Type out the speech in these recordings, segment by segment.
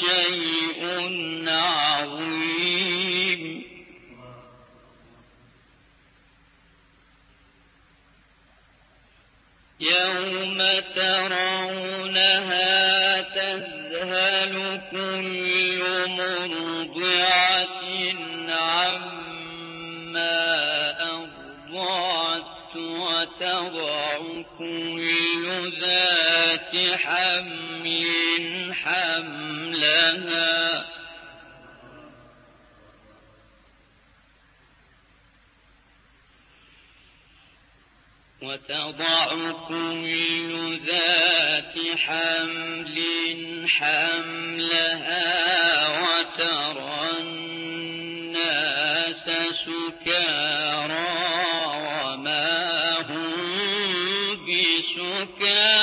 شيء عظيم. يوم ترونها تذهل كل مرضعة. تضع كل ذات حمل حملها. وتضع كل ذات حمل حملها وترى شكاً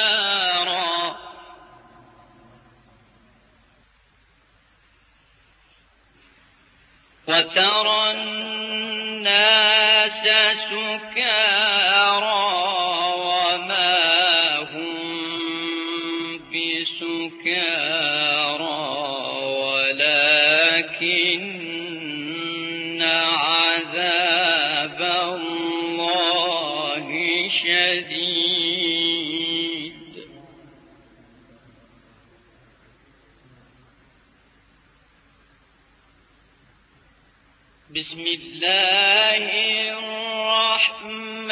بسم الله الرحمن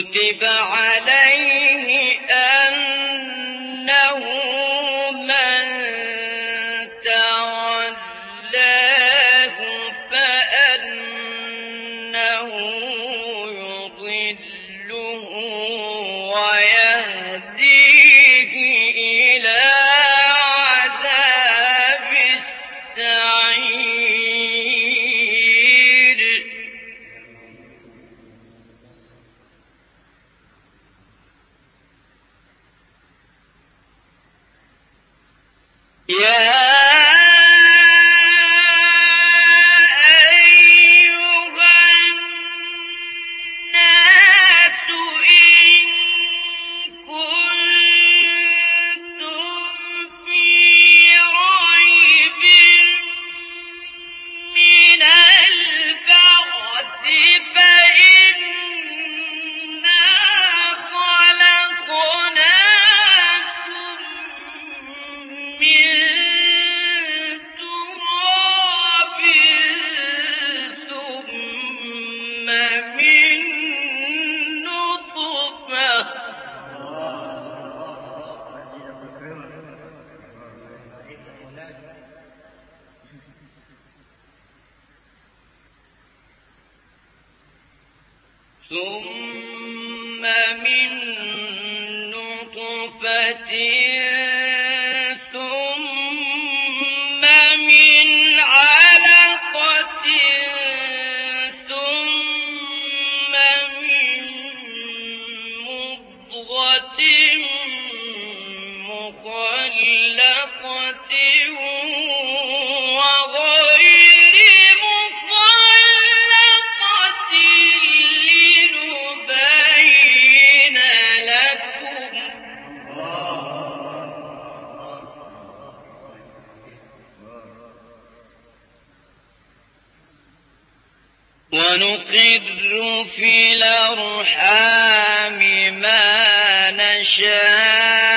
كتب عليه أن Yeah. ونقر في الأرحام ما نشاء.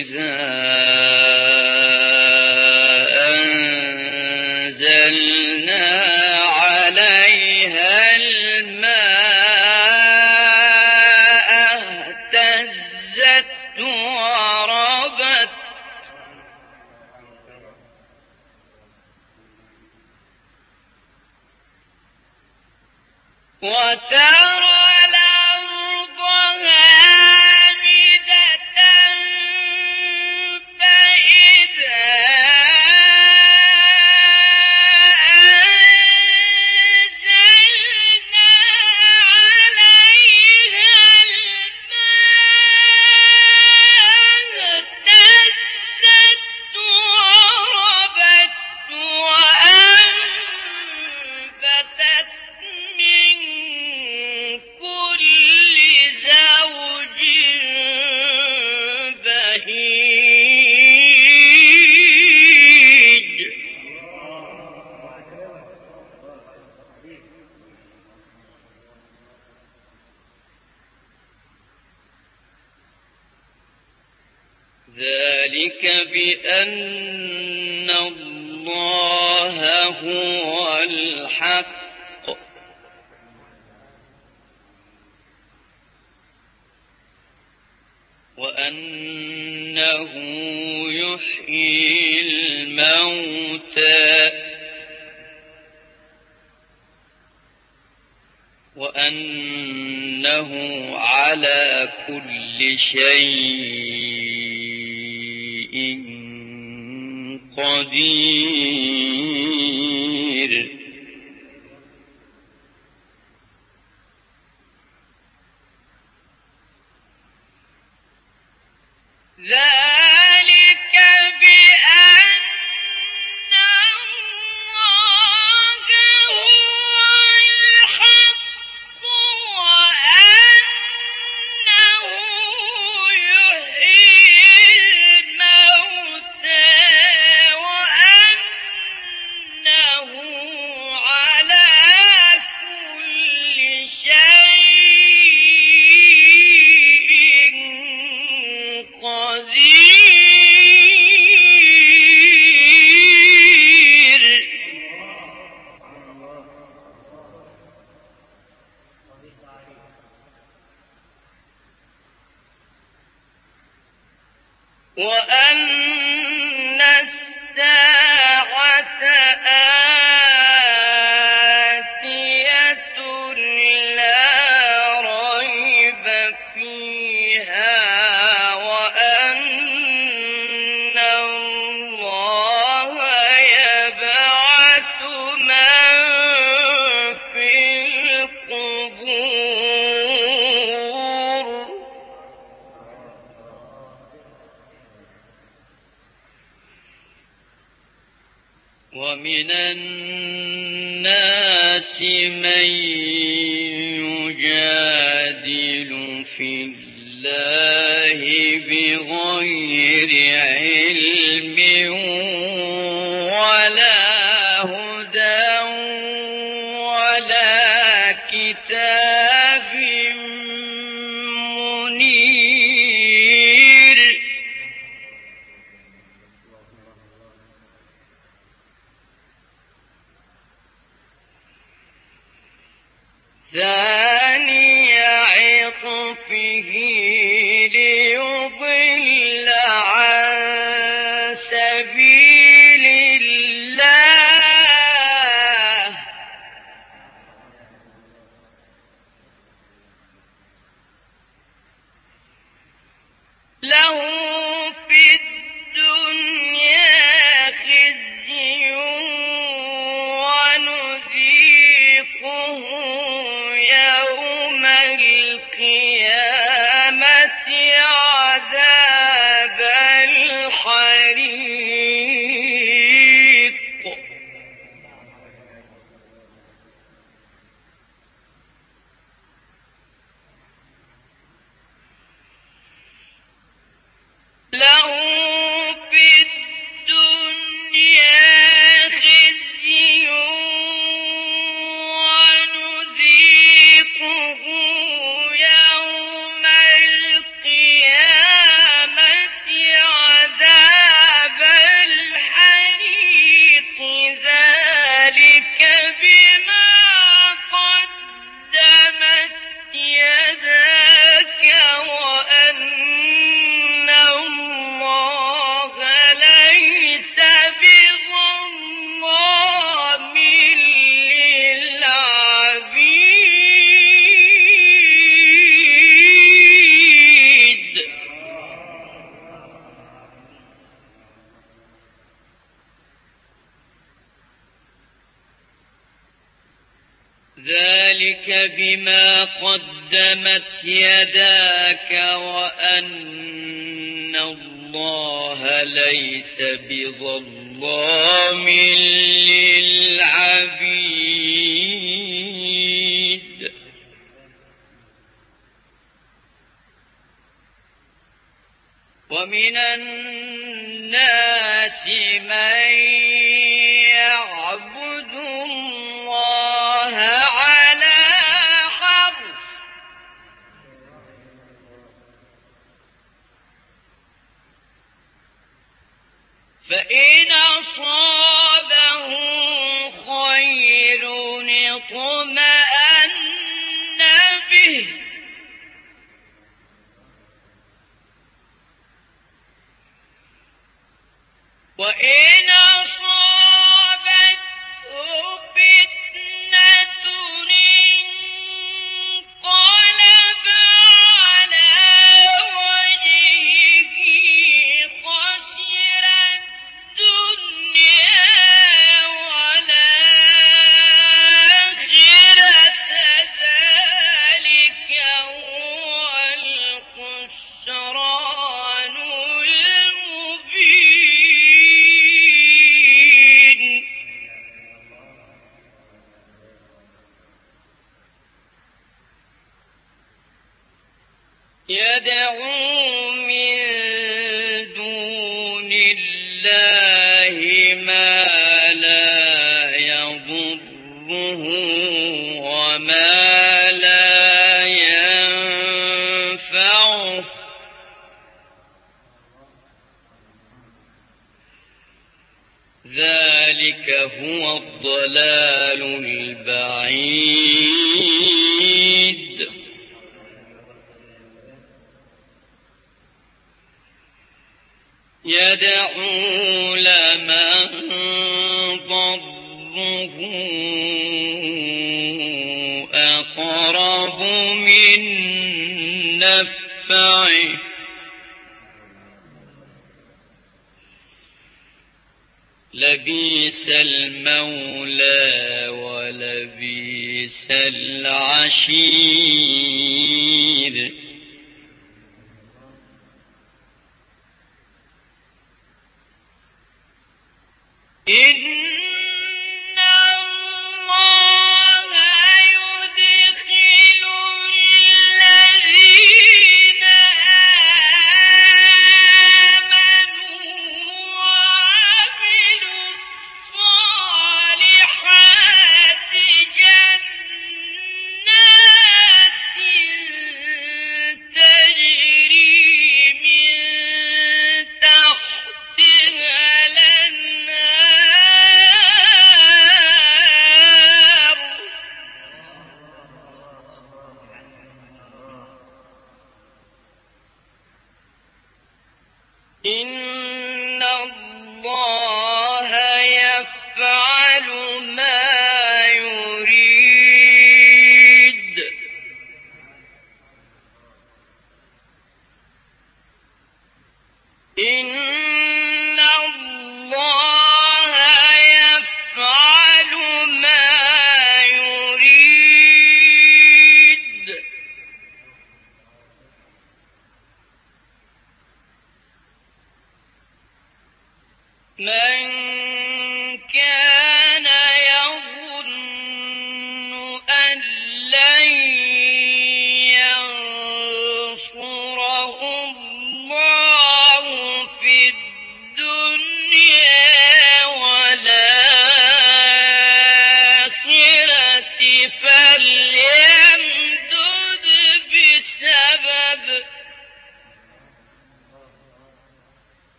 إذا شيء بما قدمت يداك وأن الله ليس بظلام للعبيد. ومن الناس من يعلم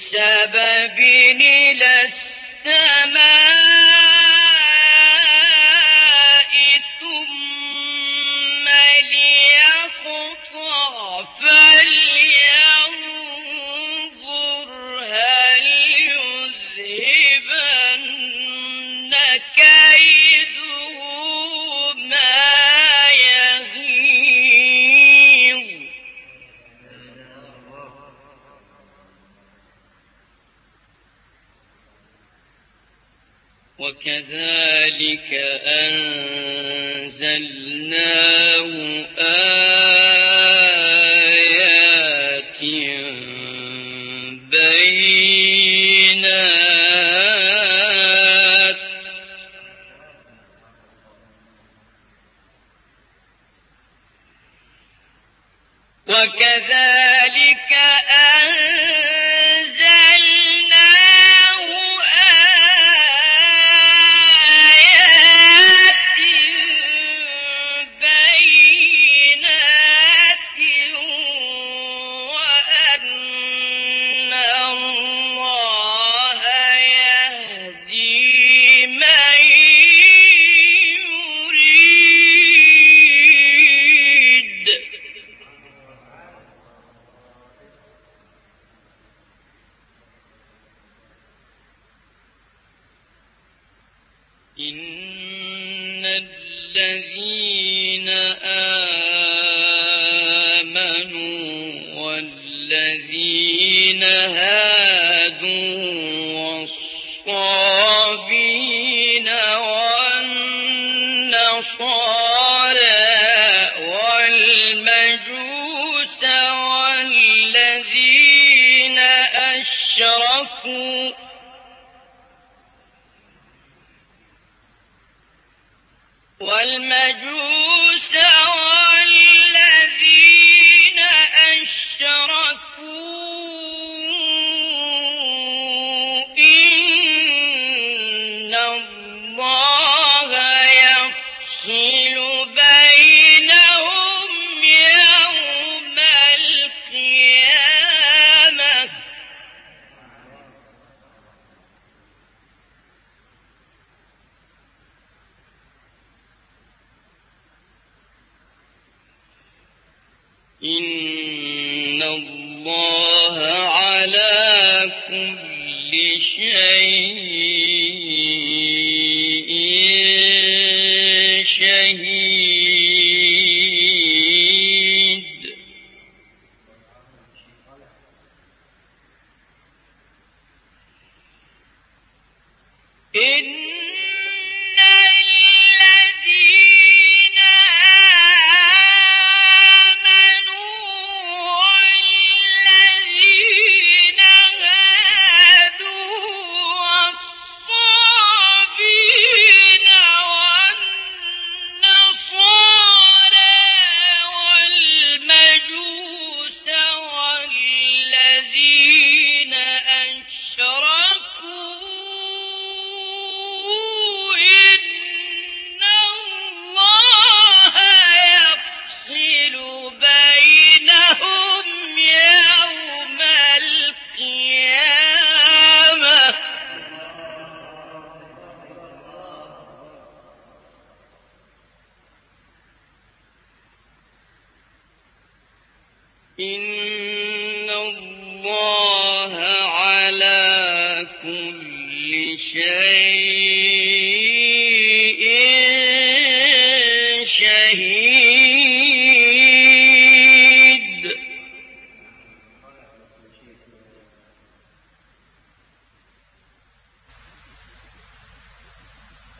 حسابا إن الله على كل شيء شهيد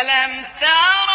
ألم تر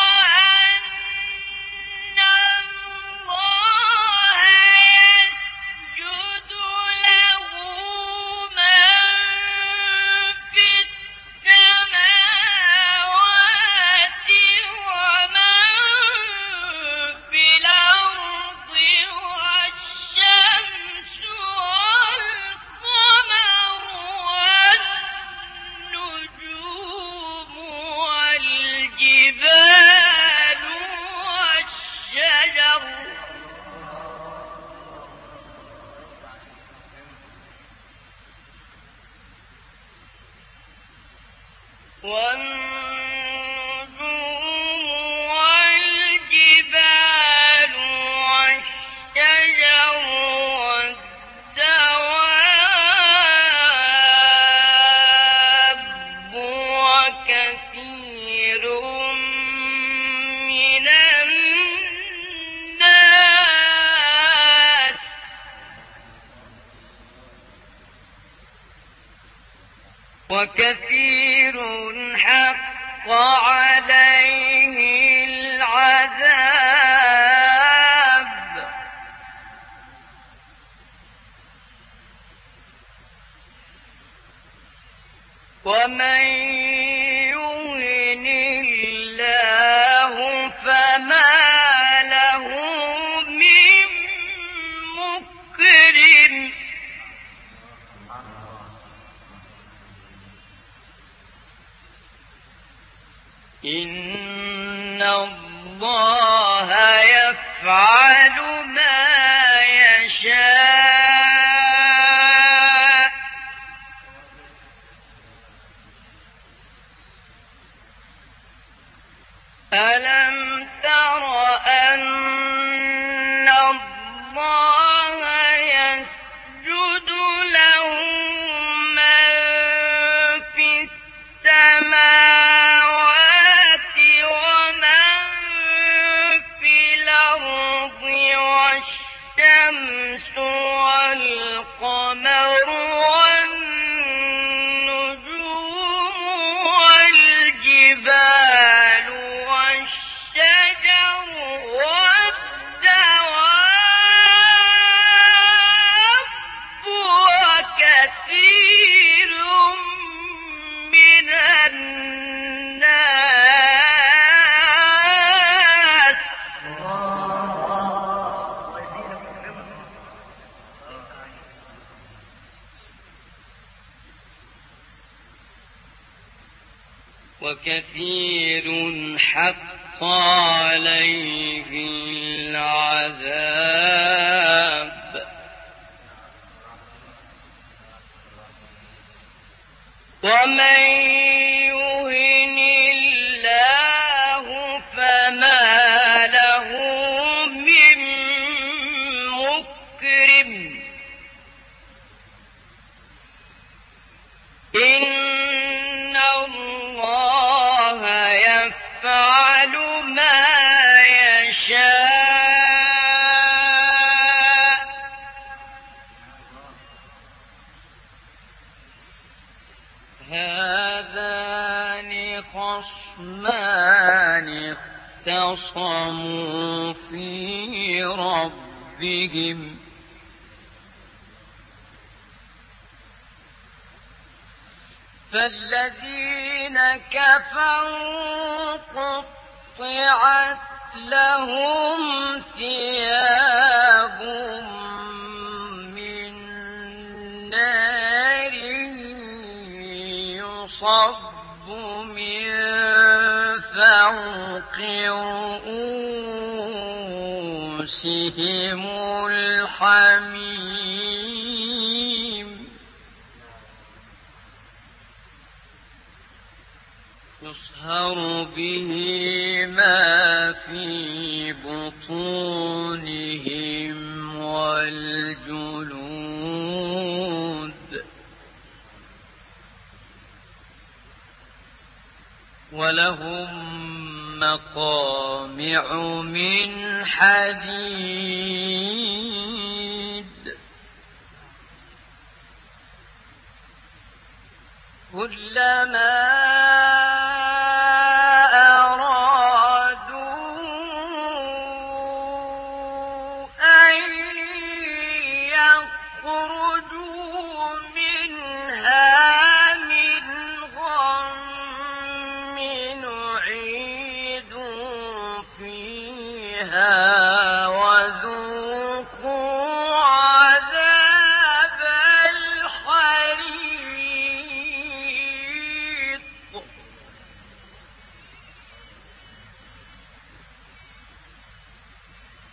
عليه العذاب. ومن اختصموا في ربهم. فالذين كفروا قطعت لهم ثياب من نار يصب من فوق رؤوسهم الحميم. يصهر به ما في بطونهم والجلود. ولهم مقامع من حديد. كلما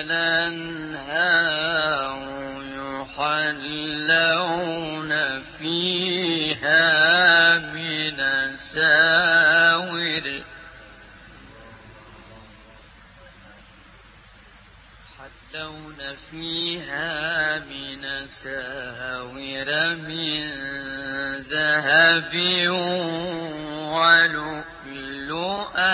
الأنهار يحلون فيها من ساور يحلون فيها من ساور من ذهب ولؤلؤا.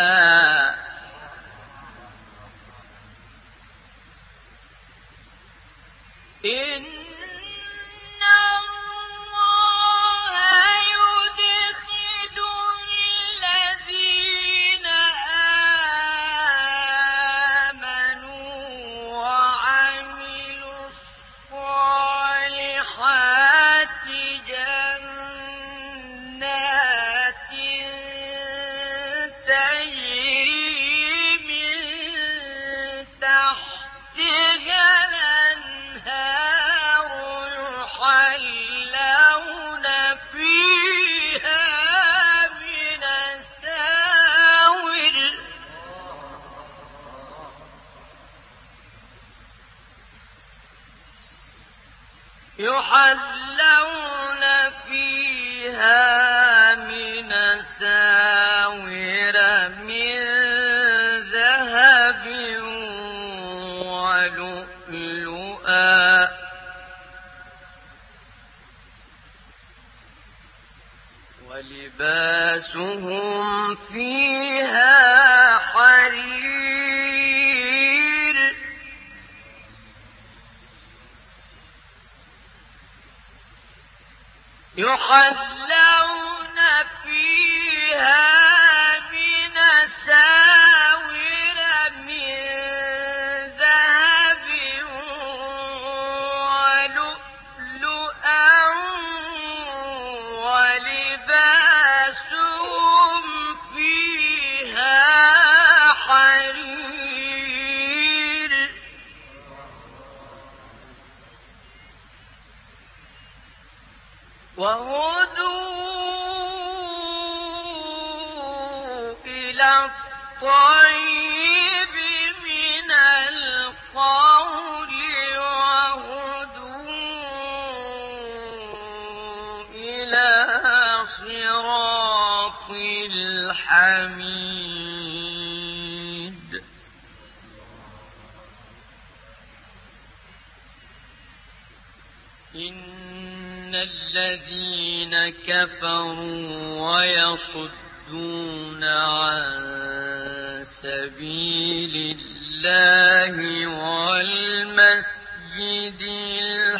الذين كفروا ويصدون عن سبيل الله والمسجد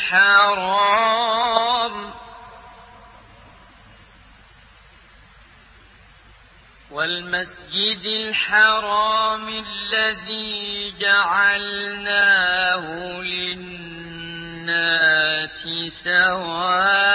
الحرام والمسجد الحرام الذي جعلناه للناس سواء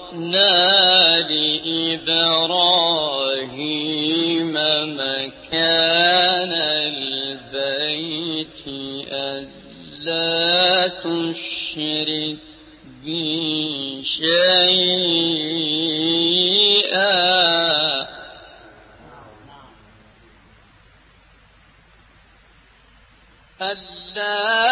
بوأنا لإبراهيم مكان البيت ألا تشرك بي شيئا. ألا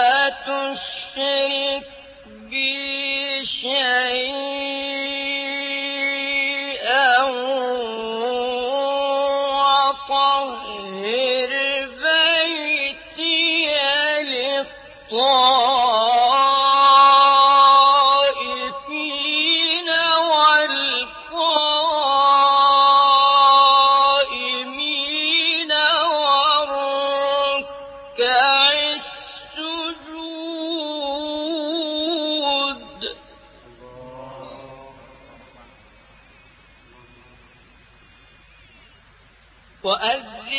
وأذن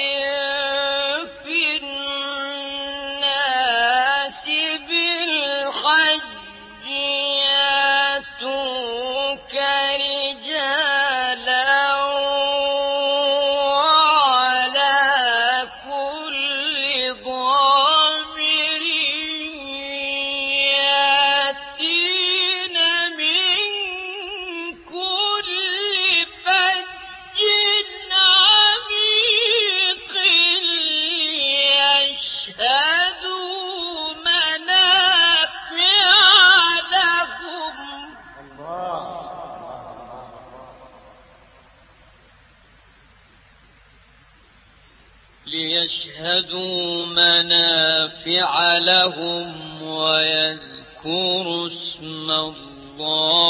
لهم ويذكر اسم الله.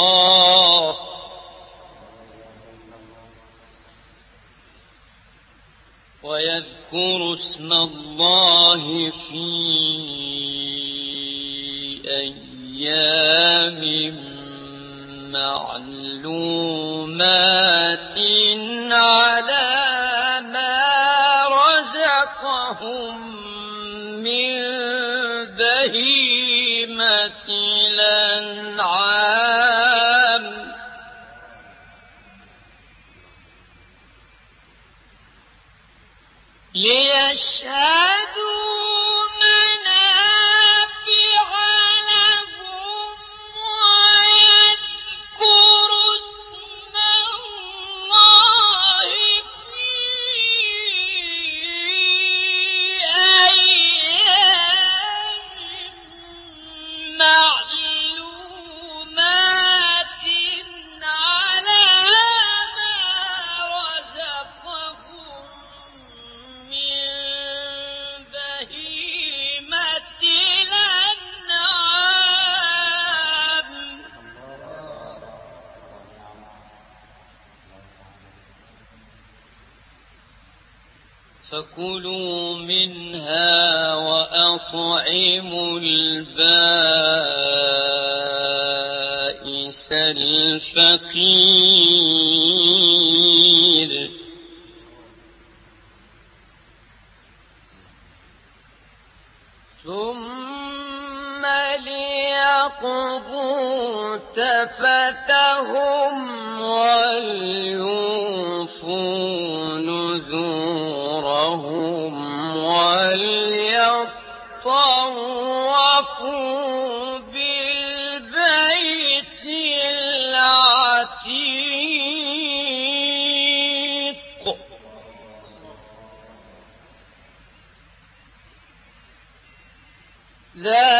ويذكر اسم الله في أيام معلومات على ليشهد فقير ذلك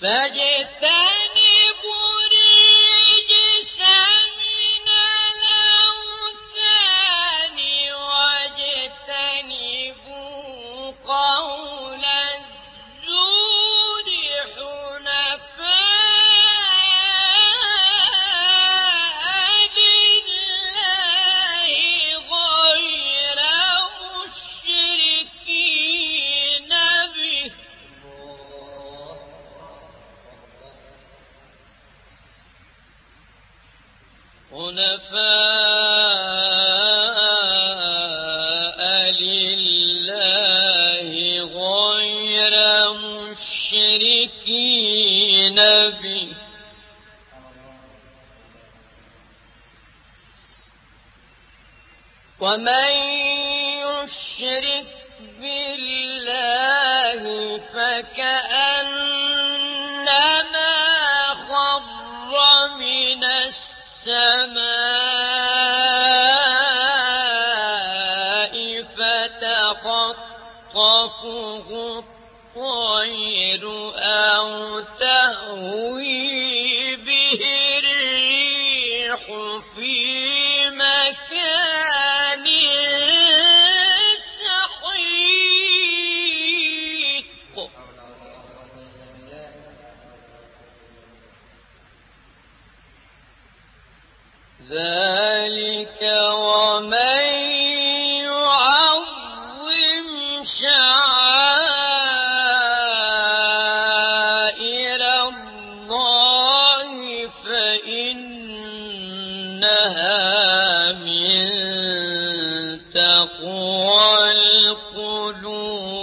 فاجتنبوا ربه خُذُوهُ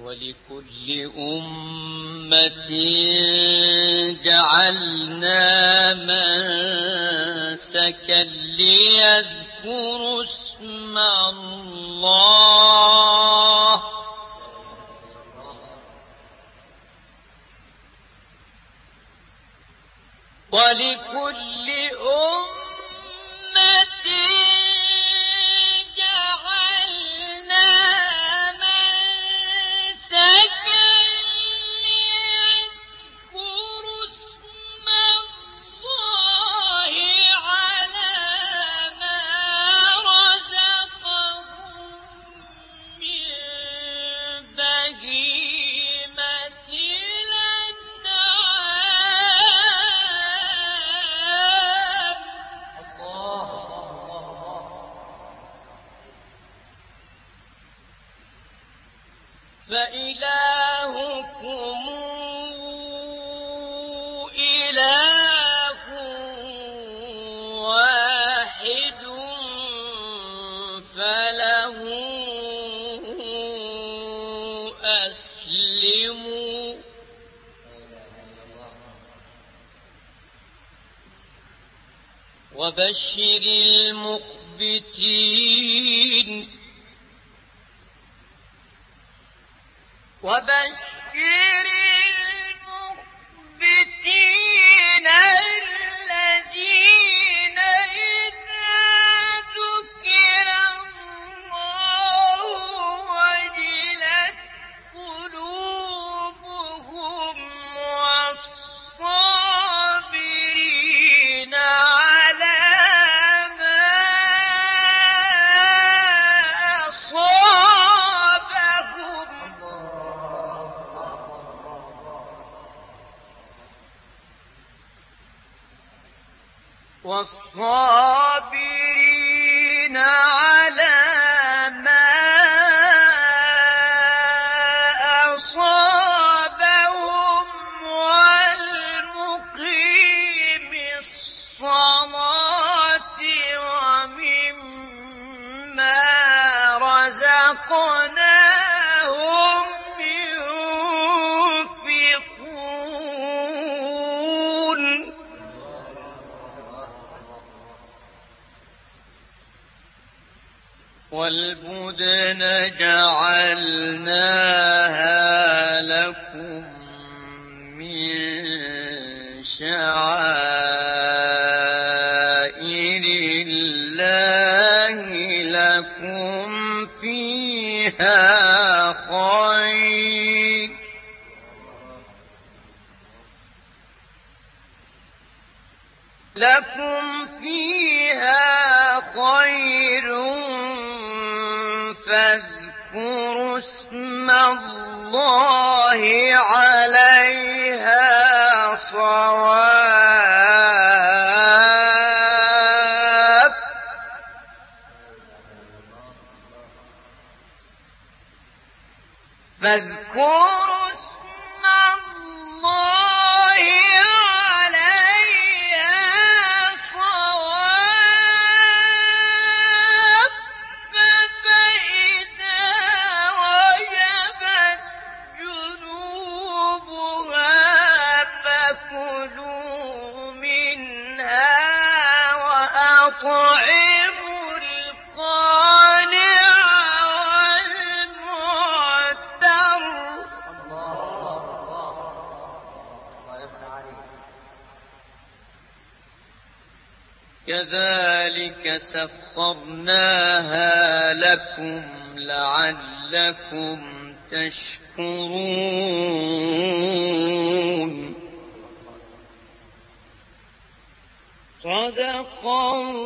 ولكل أمة جعلنا منسكا ليذكروا اسم الله. ولكل أمة وبشر المخبتين وبشر المخبتين فيها خير. لكم فيها خير فاذكروا اسم الله عليها صواب. فاذكروا سخرناها لكم لعلكم تشكرون. صدق الله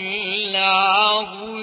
العظيم.